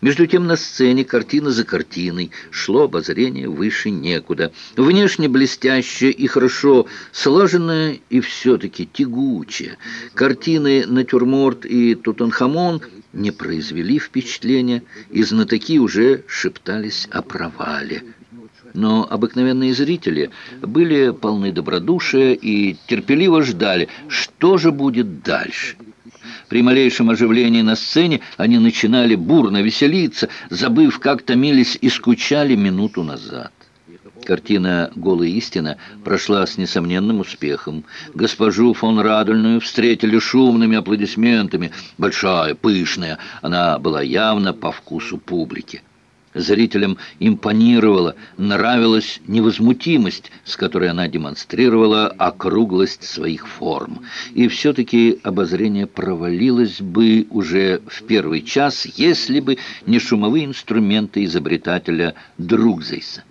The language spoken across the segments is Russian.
Между тем на сцене, картина за картиной, шло обозрение выше некуда. Внешне блестящее и хорошо слаженное и все-таки тягучее. Картины «Натюрморт» и «Тутанхамон» не произвели впечатления, и знатоки уже шептались о провале. Но обыкновенные зрители были полны добродушия и терпеливо ждали, что же будет дальше. При малейшем оживлении на сцене они начинали бурно веселиться, забыв, как томились и скучали минуту назад. Картина «Голая истина» прошла с несомненным успехом. Госпожу фон Радульную встретили шумными аплодисментами. Большая, пышная, она была явно по вкусу публики. Зрителям импонировала, нравилась невозмутимость, с которой она демонстрировала округлость своих форм. И все-таки обозрение провалилось бы уже в первый час, если бы не шумовые инструменты изобретателя Другзейса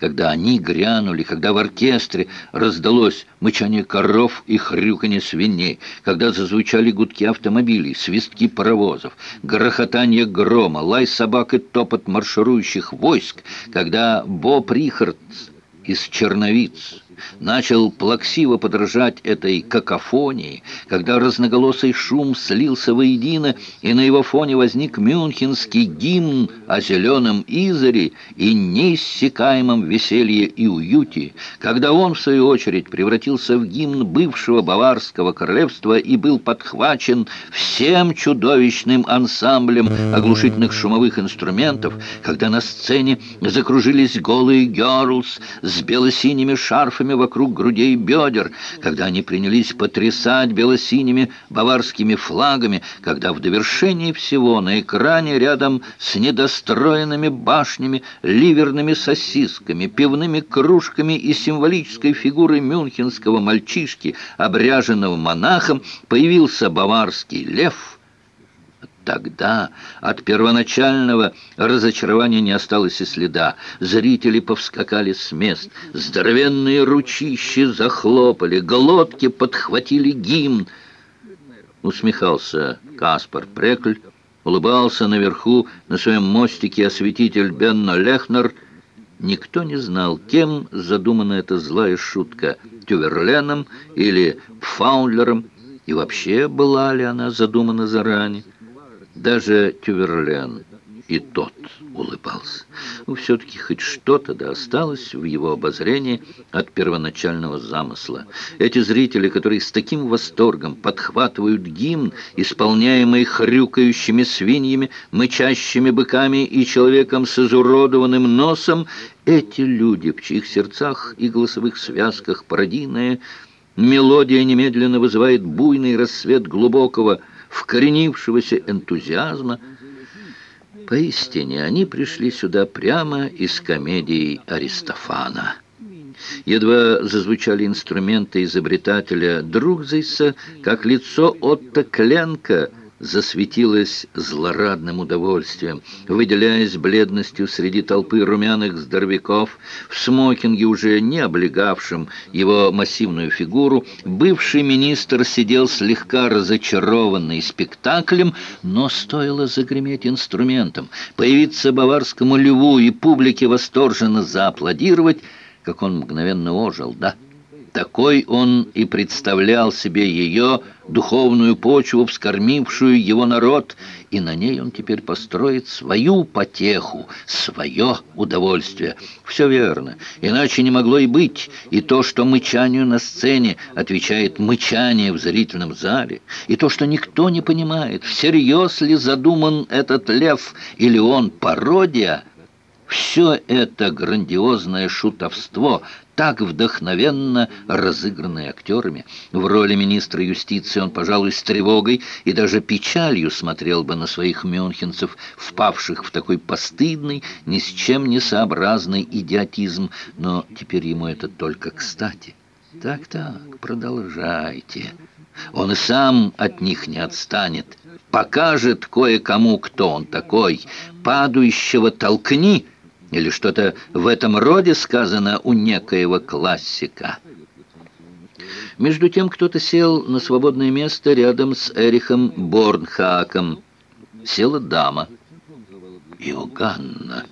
когда они грянули, когда в оркестре раздалось мычание коров и хрюканье свиней, когда зазвучали гудки автомобилей, свистки паровозов, грохотание грома, лай собак и топот марширующих войск, когда Боб Рихардс из Черновиц начал плаксиво подражать этой какофонии, когда разноголосый шум слился воедино, и на его фоне возник мюнхенский гимн о зеленом Изаре и неиссякаемом веселье и уюте, когда он, в свою очередь, превратился в гимн бывшего Баварского королевства и был подхвачен всем чудовищным ансамблем оглушительных шумовых инструментов, когда на сцене закружились голые герлс с бело-синими шарфами, руками вокруг грудей и бедер, когда они принялись потрясать белосиними баварскими флагами, когда в довершении всего на экране рядом с недостроенными башнями, ливерными сосисками, пивными кружками и символической фигурой мюнхенского мальчишки, обряженного монахом, появился баварский лев — Тогда от первоначального разочарования не осталось и следа. Зрители повскакали с мест, здоровенные ручищи захлопали, глотки подхватили гимн. Усмехался Каспар Прекль, улыбался наверху на своем мостике осветитель Бенно Лехнер. Никто не знал, кем задумана эта злая шутка — Тюверленом или Пфаундлером, и вообще была ли она задумана заранее. Даже Тюверлен и тот улыбался. Ну, все-таки хоть что-то да осталось в его обозрении от первоначального замысла. Эти зрители, которые с таким восторгом подхватывают гимн, исполняемый хрюкающими свиньями, мычащими быками и человеком с изуродованным носом, эти люди, в чьих сердцах и голосовых связках пародийная мелодия немедленно вызывает буйный рассвет глубокого, вкоренившегося энтузиазма. Поистине, они пришли сюда прямо из комедии Аристофана. Едва зазвучали инструменты изобретателя Другзейса, как лицо Отто Кленка – засветилась злорадным удовольствием, выделяясь бледностью среди толпы румяных здоровяков, в смокинге, уже не облегавшем его массивную фигуру, бывший министр сидел слегка разочарованный спектаклем, но стоило загреметь инструментом, появиться баварскому льву и публике восторженно зааплодировать, как он мгновенно ожил, да? Такой он и представлял себе ее духовную почву, вскормившую его народ, и на ней он теперь построит свою потеху, свое удовольствие. Все верно, иначе не могло и быть, и то, что мычанию на сцене отвечает мычание в зрительном зале, и то, что никто не понимает, всерьез ли задуман этот лев, или он пародия, все это грандиозное шутовство – так вдохновенно разыгранный актерами. В роли министра юстиции он, пожалуй, с тревогой и даже печалью смотрел бы на своих мюнхенцев, впавших в такой постыдный, ни с чем не сообразный идиотизм, но теперь ему это только кстати. Так-так, продолжайте. Он и сам от них не отстанет. Покажет кое-кому, кто он такой. Падающего толкни — или что-то в этом роде сказано у некоего классика. Между тем кто-то сел на свободное место рядом с Эрихом Борнхаком. Села дама. Иоганна.